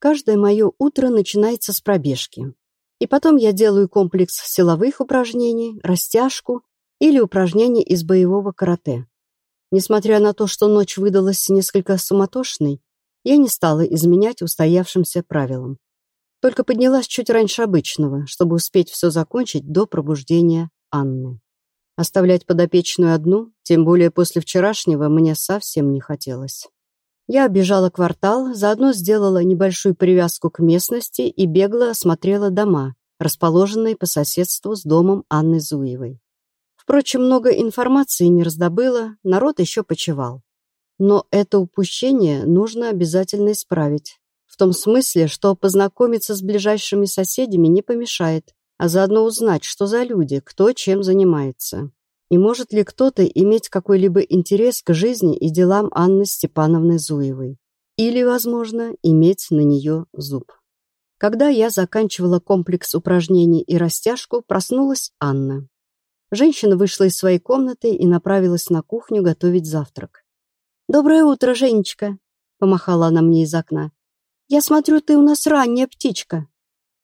Каждое мое утро начинается с пробежки. И потом я делаю комплекс силовых упражнений, растяжку или упражнений из боевого карате. Несмотря на то, что ночь выдалась несколько суматошной, я не стала изменять устоявшимся правилам. Только поднялась чуть раньше обычного, чтобы успеть все закончить до пробуждения Анны. Оставлять подопечную одну, тем более после вчерашнего, мне совсем не хотелось. Я обежала квартал, заодно сделала небольшую привязку к местности и бегло осмотрела дома, расположенные по соседству с домом Анны Зуевой. Впрочем, много информации не раздобыла, народ еще почевал. Но это упущение нужно обязательно исправить. В том смысле, что познакомиться с ближайшими соседями не помешает, а заодно узнать, что за люди, кто чем занимается. И может ли кто-то иметь какой-либо интерес к жизни и делам Анны Степановны Зуевой. Или, возможно, иметь на нее зуб. Когда я заканчивала комплекс упражнений и растяжку, проснулась Анна. Женщина вышла из своей комнаты и направилась на кухню готовить завтрак. «Доброе утро, Женечка!» — помахала она мне из окна. «Я смотрю, ты у нас ранняя птичка».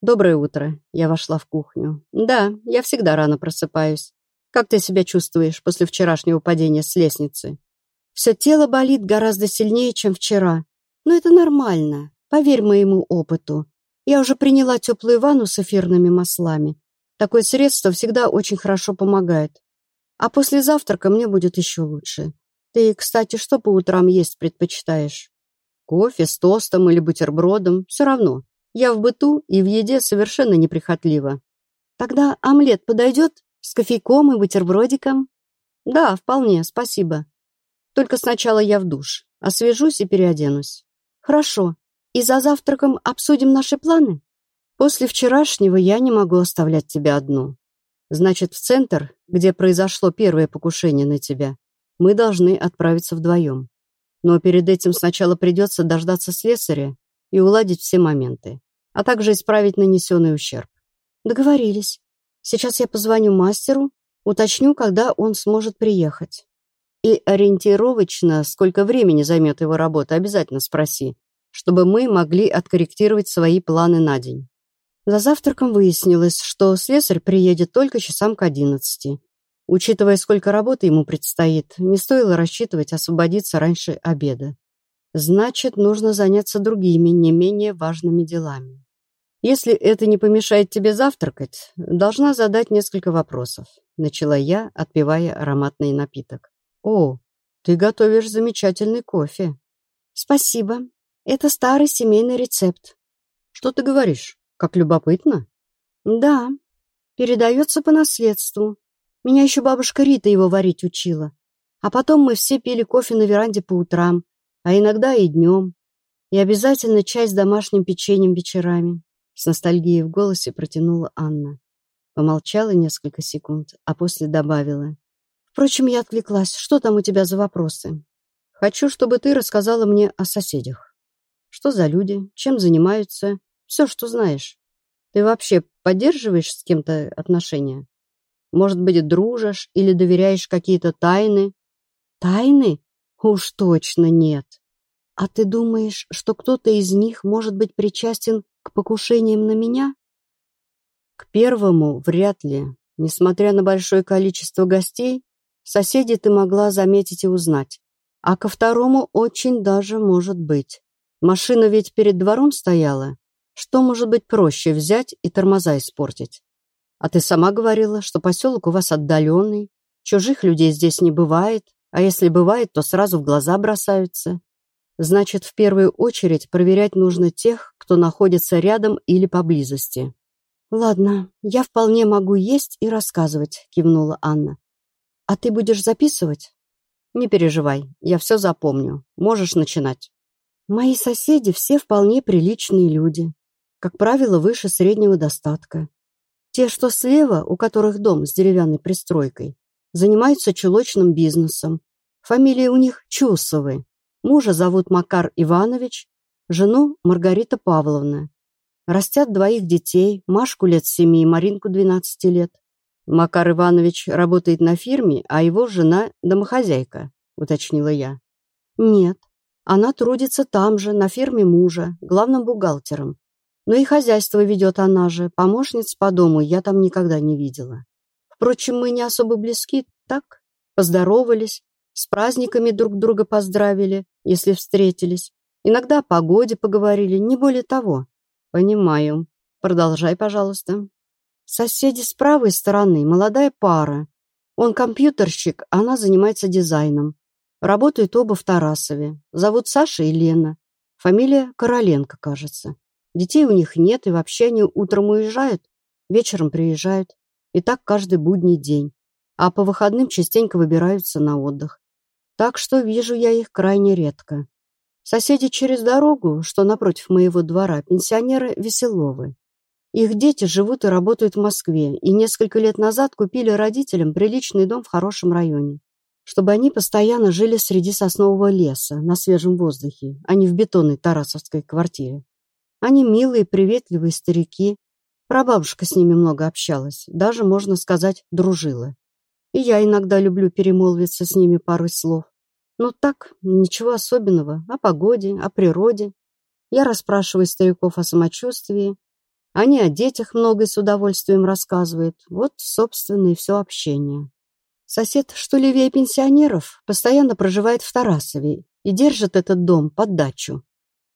«Доброе утро!» — я вошла в кухню. «Да, я всегда рано просыпаюсь. Как ты себя чувствуешь после вчерашнего падения с лестницы?» «Все тело болит гораздо сильнее, чем вчера. Но это нормально, поверь моему опыту. Я уже приняла теплую ванну с эфирными маслами Такое средство всегда очень хорошо помогает. А после завтрака мне будет еще лучше. Ты, кстати, что по утрам есть предпочитаешь? Кофе с тостом или бутербродом? Все равно. Я в быту и в еде совершенно неприхотлива. Тогда омлет подойдет с кофейком и бутербродиком? Да, вполне, спасибо. Только сначала я в душ. Освежусь и переоденусь. Хорошо. И за завтраком обсудим наши планы? После вчерашнего я не могу оставлять тебя одну. Значит, в центр, где произошло первое покушение на тебя, мы должны отправиться вдвоем. Но перед этим сначала придется дождаться слесаря и уладить все моменты, а также исправить нанесенный ущерб. Договорились. Сейчас я позвоню мастеру, уточню, когда он сможет приехать. И ориентировочно, сколько времени займет его работа, обязательно спроси, чтобы мы могли откорректировать свои планы на день. За завтраком выяснилось, что слесарь приедет только часам к одиннадцати. Учитывая, сколько работы ему предстоит, не стоило рассчитывать освободиться раньше обеда. Значит, нужно заняться другими, не менее важными делами. Если это не помешает тебе завтракать, должна задать несколько вопросов. Начала я, отпивая ароматный напиток. О, ты готовишь замечательный кофе. Спасибо. Это старый семейный рецепт. Что ты говоришь? Как любопытно. Да, передается по наследству. Меня еще бабушка Рита его варить учила. А потом мы все пили кофе на веранде по утрам, а иногда и днем. И обязательно чай с домашним печеньем вечерами. С ностальгией в голосе протянула Анна. Помолчала несколько секунд, а после добавила. Впрочем, я отвлеклась. Что там у тебя за вопросы? Хочу, чтобы ты рассказала мне о соседях. Что за люди, чем занимаются все, что знаешь. Ты вообще поддерживаешь с кем-то отношения? Может быть, дружишь или доверяешь какие-то тайны? Тайны? Уж точно нет. А ты думаешь, что кто-то из них может быть причастен к покушениям на меня? К первому вряд ли. Несмотря на большое количество гостей, соседей ты могла заметить и узнать. А ко второму очень даже может быть. Машина ведь перед двором стояла. Что может быть проще взять и тормоза испортить? А ты сама говорила, что поселок у вас отдаленный, чужих людей здесь не бывает, а если бывает, то сразу в глаза бросаются. Значит, в первую очередь проверять нужно тех, кто находится рядом или поблизости. «Ладно, я вполне могу есть и рассказывать», — кивнула Анна. «А ты будешь записывать?» «Не переживай, я все запомню. Можешь начинать». «Мои соседи все вполне приличные люди как правило, выше среднего достатка. Те, что слева, у которых дом с деревянной пристройкой, занимаются чулочным бизнесом. Фамилии у них Чусовы. Мужа зовут Макар Иванович, жену Маргарита Павловна. Растят двоих детей, Машку лет семи и Маринку двенадцати лет. Макар Иванович работает на фирме, а его жена – домохозяйка, уточнила я. Нет, Она трудится там же, на фирме мужа, главным бухгалтером. Но и хозяйство ведет она же, помощниц по дому я там никогда не видела. Впрочем, мы не особо близки, так? Поздоровались, с праздниками друг друга поздравили, если встретились. Иногда о погоде поговорили, не более того. Понимаю. Продолжай, пожалуйста. Соседи с правой стороны, молодая пара. Он компьютерщик, она занимается дизайном. Работают оба в Тарасове. Зовут Саша и Лена. Фамилия Короленко, кажется. Детей у них нет, и вообще они утром уезжают, вечером приезжают. И так каждый будний день. А по выходным частенько выбираются на отдых. Так что вижу я их крайне редко. Соседи через дорогу, что напротив моего двора, пенсионеры Веселовы. Их дети живут и работают в Москве, и несколько лет назад купили родителям приличный дом в хорошем районе чтобы они постоянно жили среди соснового леса, на свежем воздухе, а не в бетонной тарасовской квартире. Они милые, приветливые старики. Прабабушка с ними много общалась, даже, можно сказать, дружила. И я иногда люблю перемолвиться с ними парой слов. Но так, ничего особенного, о погоде, о природе. Я расспрашиваю стариков о самочувствии. Они о детях много и с удовольствием рассказывают. Вот, собственно, и все общение. Сосед, что левее пенсионеров, постоянно проживает в Тарасове и держит этот дом под дачу.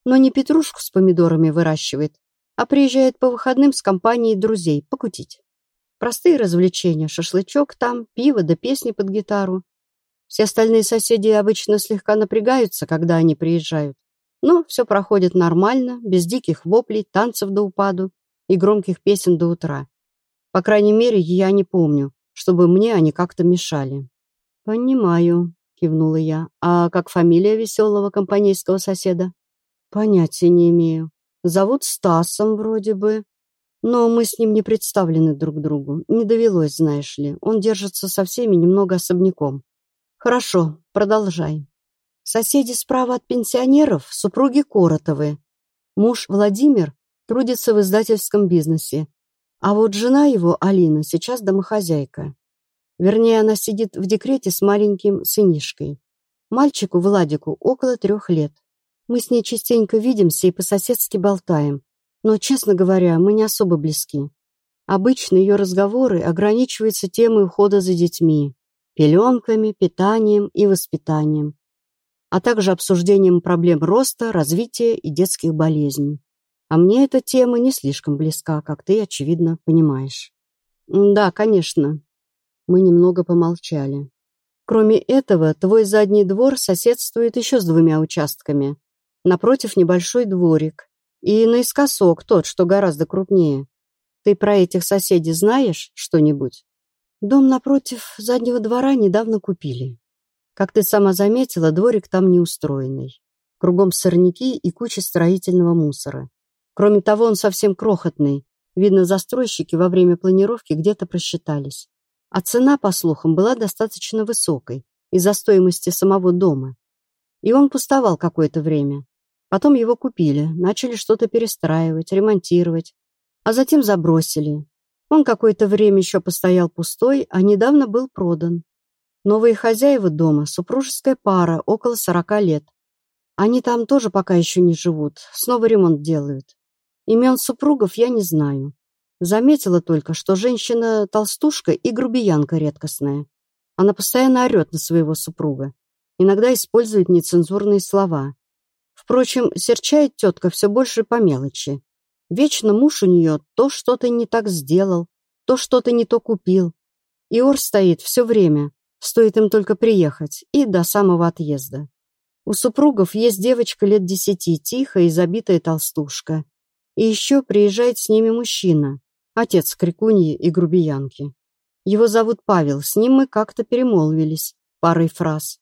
Но не петрушку с помидорами выращивает, а приезжает по выходным с компанией друзей покутить. Простые развлечения, шашлычок там, пиво да песни под гитару. Все остальные соседи обычно слегка напрягаются, когда они приезжают. Но все проходит нормально, без диких воплей, танцев до упаду и громких песен до утра. По крайней мере, я не помню, чтобы мне они как-то мешали. «Понимаю», — кивнула я. «А как фамилия веселого компанейского соседа?» «Понятия не имею. Зовут Стасом вроде бы. Но мы с ним не представлены друг другу. Не довелось, знаешь ли. Он держится со всеми немного особняком. Хорошо, продолжай. Соседи справа от пенсионеров — супруги Коротовы. Муж Владимир трудится в издательском бизнесе. А вот жена его, Алина, сейчас домохозяйка. Вернее, она сидит в декрете с маленьким сынишкой. Мальчику, Владику, около трех лет. Мы с ней частенько видимся и по-соседски болтаем. Но, честно говоря, мы не особо близки. Обычно ее разговоры ограничиваются темой ухода за детьми, пеленками, питанием и воспитанием, а также обсуждением проблем роста, развития и детских болезней. А мне эта тема не слишком близка, как ты, очевидно, понимаешь. Да, конечно. Мы немного помолчали. Кроме этого, твой задний двор соседствует еще с двумя участками. Напротив небольшой дворик. И наискосок тот, что гораздо крупнее. Ты про этих соседей знаешь что-нибудь? Дом напротив заднего двора недавно купили. Как ты сама заметила, дворик там неустроенный. Кругом сорняки и куча строительного мусора. Кроме того, он совсем крохотный. Видно, застройщики во время планировки где-то просчитались. А цена, по слухам, была достаточно высокой из-за стоимости самого дома. И он пустовал какое-то время. Потом его купили, начали что-то перестраивать, ремонтировать, а затем забросили. Он какое-то время еще постоял пустой, а недавно был продан. Новые хозяева дома, супружеская пара, около сорока лет. Они там тоже пока еще не живут, снова ремонт делают. Имен супругов я не знаю. Заметила только, что женщина толстушка и грубиянка редкостная. Она постоянно орет на своего супруга. Иногда использует нецензурные слова. Впрочем, серчает тетка все больше по мелочи. Вечно муж у нее то что-то не так сделал, то что-то не то купил. И ор стоит все время, стоит им только приехать, и до самого отъезда. У супругов есть девочка лет десяти, тихая и забитая толстушка. И еще приезжает с ними мужчина, отец крикуньи и грубиянки. Его зовут Павел, с ним мы как-то перемолвились парой фраз.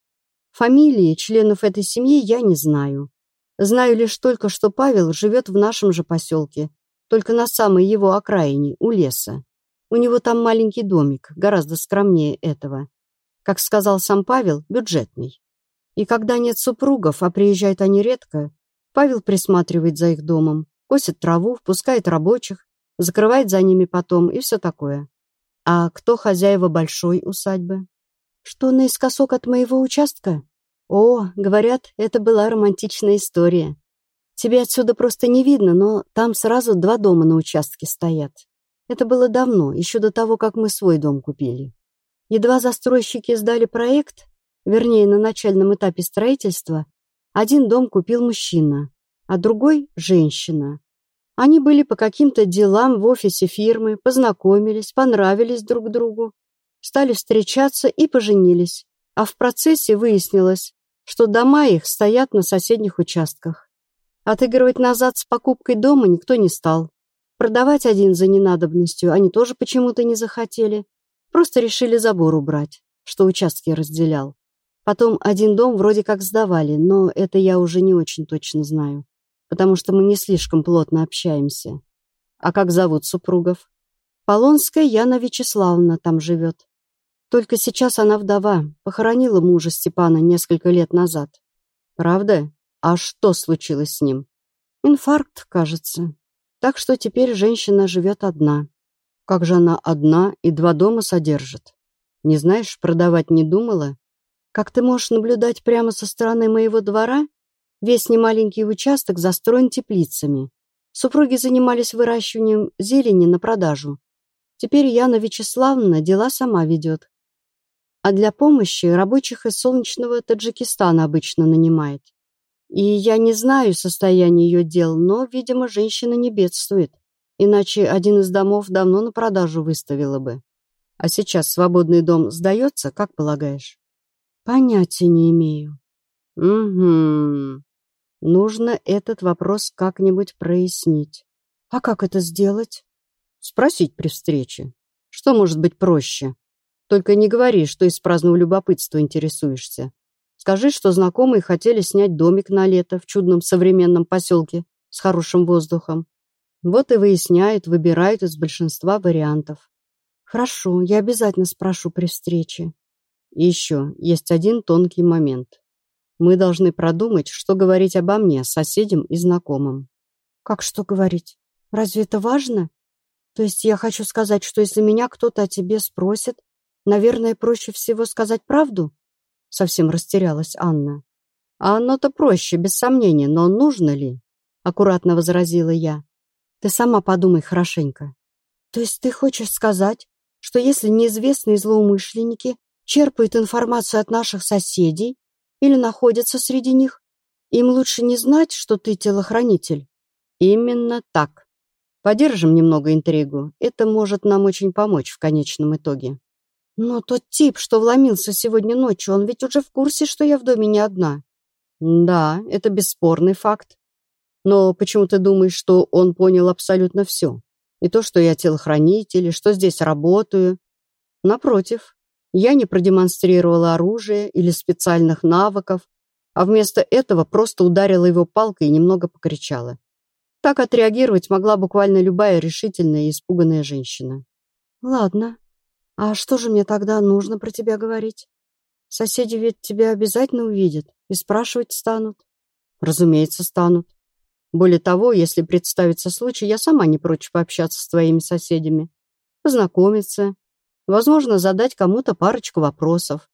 Фамилии членов этой семьи я не знаю. Знаю лишь только, что Павел живет в нашем же поселке, только на самой его окраине, у леса. У него там маленький домик, гораздо скромнее этого. Как сказал сам Павел, бюджетный. И когда нет супругов, а приезжают они редко, Павел присматривает за их домом, косит траву, впускает рабочих, закрывает за ними потом и все такое. А кто хозяева большой усадьбы? Что наискосок от моего участка? О, говорят, это была романтичная история. Тебе отсюда просто не видно, но там сразу два дома на участке стоят. Это было давно, еще до того, как мы свой дом купили. Едва застройщики сдали проект, вернее, на начальном этапе строительства, один дом купил мужчина, а другой — женщина. Они были по каким-то делам в офисе фирмы, познакомились, понравились друг другу, стали встречаться и поженились. А в процессе выяснилось, что дома их стоят на соседних участках. Отыгрывать назад с покупкой дома никто не стал. Продавать один за ненадобностью они тоже почему-то не захотели. Просто решили забор убрать, что участки разделял. Потом один дом вроде как сдавали, но это я уже не очень точно знаю, потому что мы не слишком плотно общаемся. А как зовут супругов? Полонская Яна Вячеславовна там живет. Только сейчас она вдова, похоронила мужа Степана несколько лет назад. Правда? А что случилось с ним? Инфаркт, кажется. Так что теперь женщина живет одна. Как же она одна и два дома содержит? Не знаешь, продавать не думала? Как ты можешь наблюдать прямо со стороны моего двора? Весь немаленький участок застроен теплицами. Супруги занимались выращиванием зелени на продажу. Теперь Яна Вячеславовна дела сама ведет. А для помощи рабочих из солнечного Таджикистана обычно нанимает. И я не знаю состояние ее дел, но, видимо, женщина не бедствует. Иначе один из домов давно на продажу выставила бы. А сейчас свободный дом сдается, как полагаешь? Понятия не имею. Угу. Нужно этот вопрос как-нибудь прояснить. А как это сделать? Спросить при встрече. Что может быть проще? Только не говори, что из праздного любопытства интересуешься. Скажи, что знакомые хотели снять домик на лето в чудном современном поселке с хорошим воздухом. Вот и выясняют, выбирают из большинства вариантов. Хорошо, я обязательно спрошу при встрече. И еще есть один тонкий момент. Мы должны продумать, что говорить обо мне соседям и знакомым. Как что говорить? Разве это важно? То есть я хочу сказать, что если меня кто-то о тебе спросит, наверное, проще всего сказать правду? Совсем растерялась Анна. А оно-то проще, без сомнения, но нужно ли? Аккуратно возразила я. Ты сама подумай хорошенько. То есть ты хочешь сказать, что если неизвестные злоумышленники черпают информацию от наших соседей или находятся среди них, им лучше не знать, что ты телохранитель? Именно так. Подержим немного интригу. Это может нам очень помочь в конечном итоге. Но тот тип, что вломился сегодня ночью, он ведь уже в курсе, что я в доме не одна. Да, это бесспорный факт. Но почему ты думаешь, что он понял абсолютно все? И то, что я телохранитель, и что здесь работаю? Напротив, я не продемонстрировала оружие или специальных навыков, а вместо этого просто ударила его палкой и немного покричала. Так отреагировать могла буквально любая решительная и испуганная женщина. «Ладно, а что же мне тогда нужно про тебя говорить? Соседи ведь тебя обязательно увидят и спрашивать станут». «Разумеется, станут. Более того, если представится случай, я сама не прочь пообщаться с твоими соседями, познакомиться, возможно, задать кому-то парочку вопросов.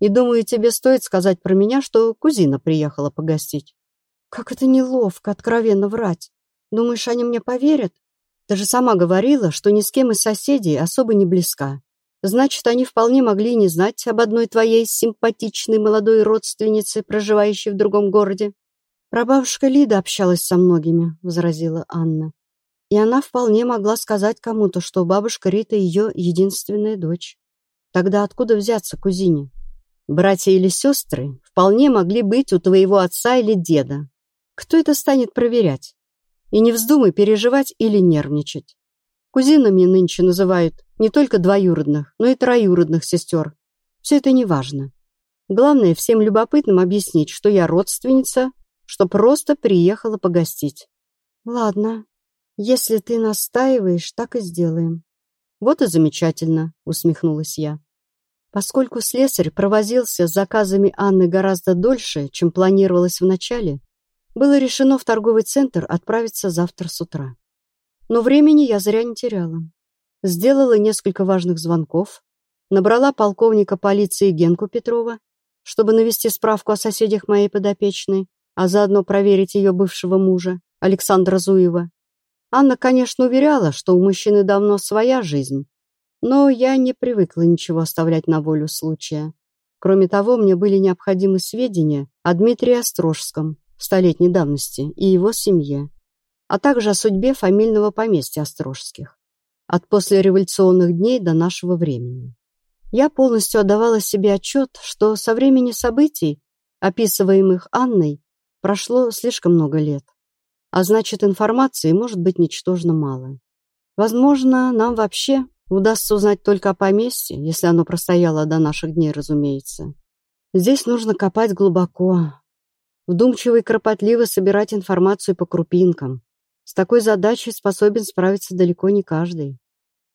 И думаю, тебе стоит сказать про меня, что кузина приехала погостить. Как это неловко откровенно врать. Думаешь, они мне поверят? Ты же сама говорила, что ни с кем из соседей особо не близка. Значит, они вполне могли не знать об одной твоей симпатичной молодой родственнице, проживающей в другом городе. «Прабабушка Лида общалась со многими», — возразила Анна. «И она вполне могла сказать кому-то, что бабушка Рита ее единственная дочь. Тогда откуда взяться кузине? Братья или сестры вполне могли быть у твоего отца или деда. Кто это станет проверять? И не вздумай переживать или нервничать. Кузинами нынче называют не только двоюродных, но и троюродных сестер. Все это не важно. Главное всем любопытным объяснить, что я родственница что просто приехала погостить. Ладно, если ты настаиваешь, так и сделаем. Вот и замечательно, усмехнулась я. Поскольку слесарь провозился с заказами Анны гораздо дольше, чем планировалось вначале, было решено в торговый центр отправиться завтра с утра. Но времени я зря не теряла. Сделала несколько важных звонков, набрала полковника полиции Генку Петрова чтобы навести справку о соседях моей подопечной, а заодно проверить ее бывшего мужа, Александра Зуева. Анна, конечно, уверяла, что у мужчины давно своя жизнь, но я не привыкла ничего оставлять на волю случая. Кроме того, мне были необходимы сведения о Дмитрии Острожском, столетней давности, и его семье, а также о судьбе фамильного поместья Острожских от послереволюционных дней до нашего времени. Я полностью отдавала себе отчет, что со времени событий, описываемых Анной, прошло слишком много лет, а значит, информации может быть ничтожно мало. Возможно, нам вообще удастся узнать только о поместье, если оно простояло до наших дней, разумеется. Здесь нужно копать глубоко, вдумчиво и кропотливо собирать информацию по крупинкам. С такой задачей способен справиться далеко не каждый.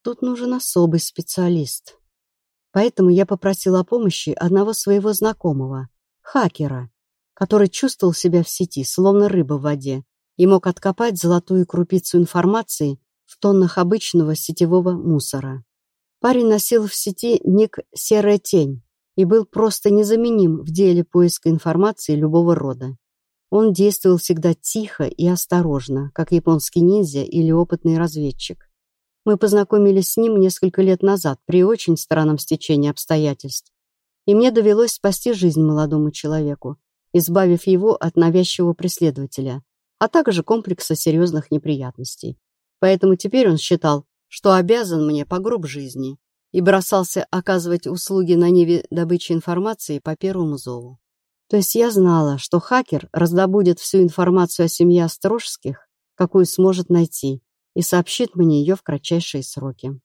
Тут нужен особый специалист. Поэтому я попросила о помощи одного своего знакомого, хакера, который чувствовал себя в сети, словно рыба в воде, и мог откопать золотую крупицу информации в тоннах обычного сетевого мусора. Парень носил в сети ник «Серая тень», и был просто незаменим в деле поиска информации любого рода. Он действовал всегда тихо и осторожно, как японский ниндзя или опытный разведчик. Мы познакомились с ним несколько лет назад при очень странном стечении обстоятельств. И мне довелось спасти жизнь молодому человеку, избавив его от навязчивого преследователя, а также комплекса серьезных неприятностей. Поэтому теперь он считал, что обязан мне по гроб жизни, и бросался оказывать услуги на Неве добычи информации по первому зову. То есть я знала, что хакер раздобудет всю информацию о семье Острожских, какую сможет найти, и сообщит мне ее в кратчайшие сроки.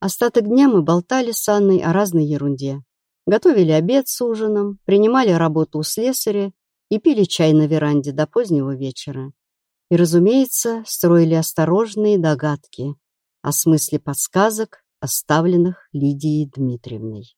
Остаток дня мы болтали с Анной о разной ерунде. Готовили обед с ужином, принимали работу у слесаря и пили чай на веранде до позднего вечера. И, разумеется, строили осторожные догадки о смысле подсказок, оставленных Лидией Дмитриевной.